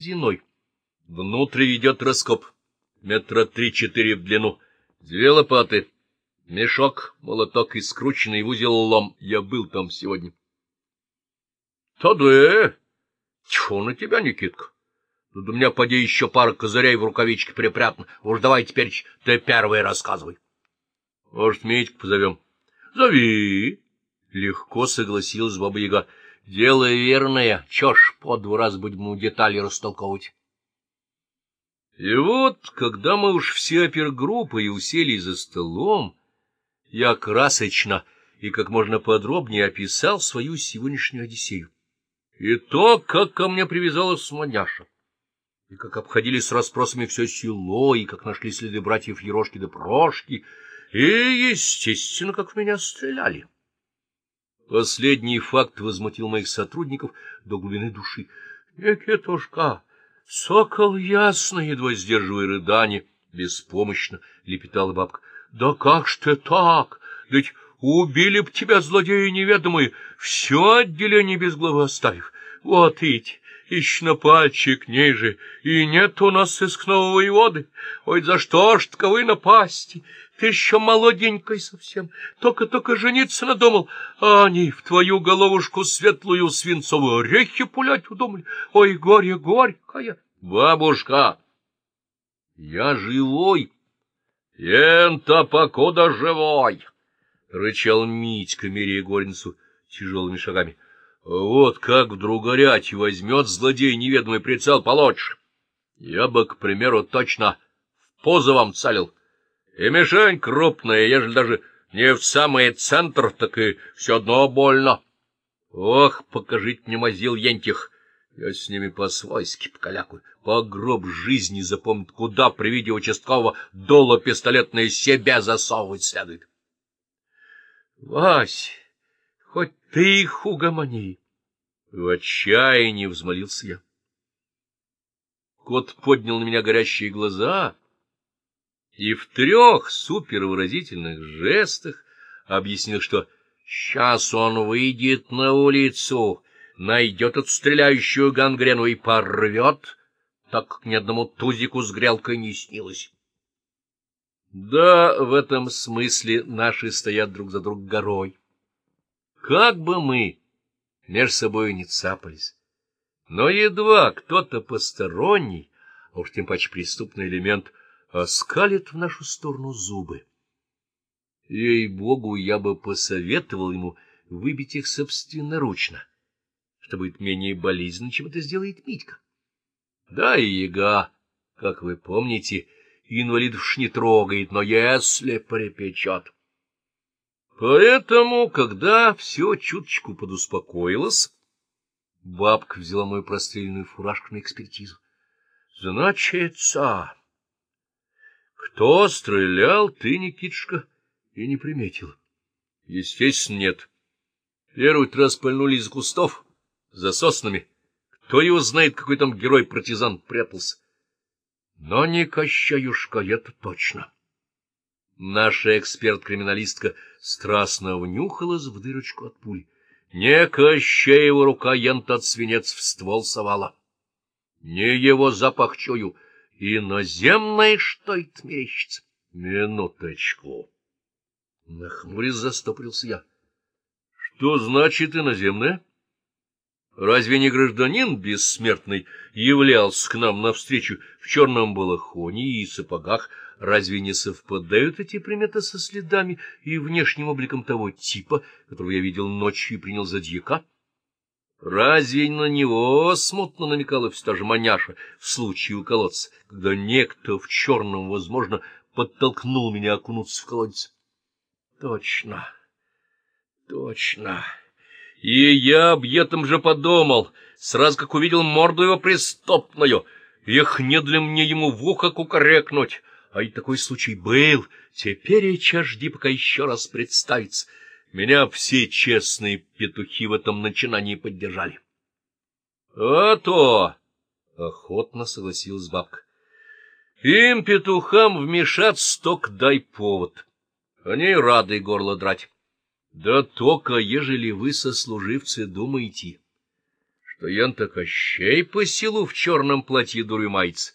зиной. Внутрь идет раскоп, метра три-четыре в длину, две лопаты, мешок, молоток и скрученный в узел лом. Я был там сегодня. — Та-да! Тьфу на тебя, Никитка! Тут у меня, поди, еще пара козырей в рукавичке припрятана. Уж давай теперь ты первый рассказывай. — Может, Митьку позовем? — Зови! — легко согласилась Баба-Яга. — Дело верное. Чё ж, по два раз будем детали растолковывать. И вот, когда мы уж все опергруппой уселись за столом, я красочно и как можно подробнее описал свою сегодняшнюю Одиссею. И то, как ко мне привязалась Маняша, и как обходили с расспросами все село, и как нашли следы братьев Ерошки да Прошки, и, естественно, как в меня стреляли. Последний факт возмутил моих сотрудников до глубины души. — Никитушка! Сокол ясно, едва сдерживая рыдание, беспомощно лепетала бабка. — Да как ж ты так? Ведь убили б тебя злодеи неведомые, все отделение без главы оставив. Вот ведь, ищ на пальчик ниже, и нет у нас сыскного воеводы. Ой, за что ж таковы напасти? Ты еще молоденькой совсем, только-только жениться надумал, а они в твою головушку светлую свинцовую орехи пулять удумали. Ой, горе горькое! Бабушка! Я живой! Ента покуда живой! — рычал Митька, меряя горницу тяжелыми шагами. — Вот как вдруг горять возьмет злодей неведомый прицел получше. Я бы, к примеру, точно в позовом целил. И мишень крупная, ежели даже не в самый центр, так и все одно больно. Ох, покажите мне мазил ентих! Я с ними по-свойски покалякаю. По гроб жизни запомнит, куда при виде участкового доло пистолетное себя засовывать следует. Вась, хоть ты их угомони! В отчаянии взмолился я. Кот поднял на меня горящие глаза — и в трех супервыразительных жестах объяснил, что сейчас он выйдет на улицу, найдет эту стреляющую гангрену и порвет, так как ни одному тузику с грелкой не снилось. Да, в этом смысле наши стоят друг за друг горой. Как бы мы между собой не цапались, но едва кто-то посторонний, а уж тем паче преступный элемент — оскалит в нашу сторону зубы. Ей-богу, я бы посоветовал ему выбить их собственноручно, что будет менее болезненно, чем это сделает Митька. Да, и яга, как вы помните, инвалидов не трогает, но если припечет. Поэтому, когда все чуточку подуспокоилось, бабка взяла мою простреленную фуражку на экспертизу. Значится... Кто стрелял, ты, Никитушка, и не приметил. Естественно, нет. Первый раз пальнули из кустов, за соснами. Кто его знает, какой там герой-партизан прятался. Но не Кощаюшка, это точно. Наша эксперт-криминалистка страстно внюхалась в дырочку от пули. Не Кощеева рука янтат свинец в ствол совала. Не его запах чую — Иноземное что это мерещится? Минуточку. Нахмурясь застопорился я. Что значит иноземное? Разве не гражданин бессмертный являлся к нам навстречу в черном балахоне и сапогах? Разве не совпадают эти приметы со следами и внешним обликом того типа, которого я видел ночью и принял за дьяка? Разве на него смутно намекала все та же маняша в случае у колодца, когда некто в черном, возможно, подтолкнул меня окунуться в колодец? Точно, точно. И я об этом же подумал, сразу как увидел морду его преступную. Эх, не для мне ему в ухо кукарекнуть. А и такой случай был. Теперь и жди, пока еще раз представится. Меня все честные петухи в этом начинании поддержали. — А то! — охотно согласилась бабка. — Им, петухам, вмешаться только дай повод. Они рады горло драть. Да только, ежели вы, сослуживцы, думаете, что Янта Кощей по селу в черном платье дуры мается,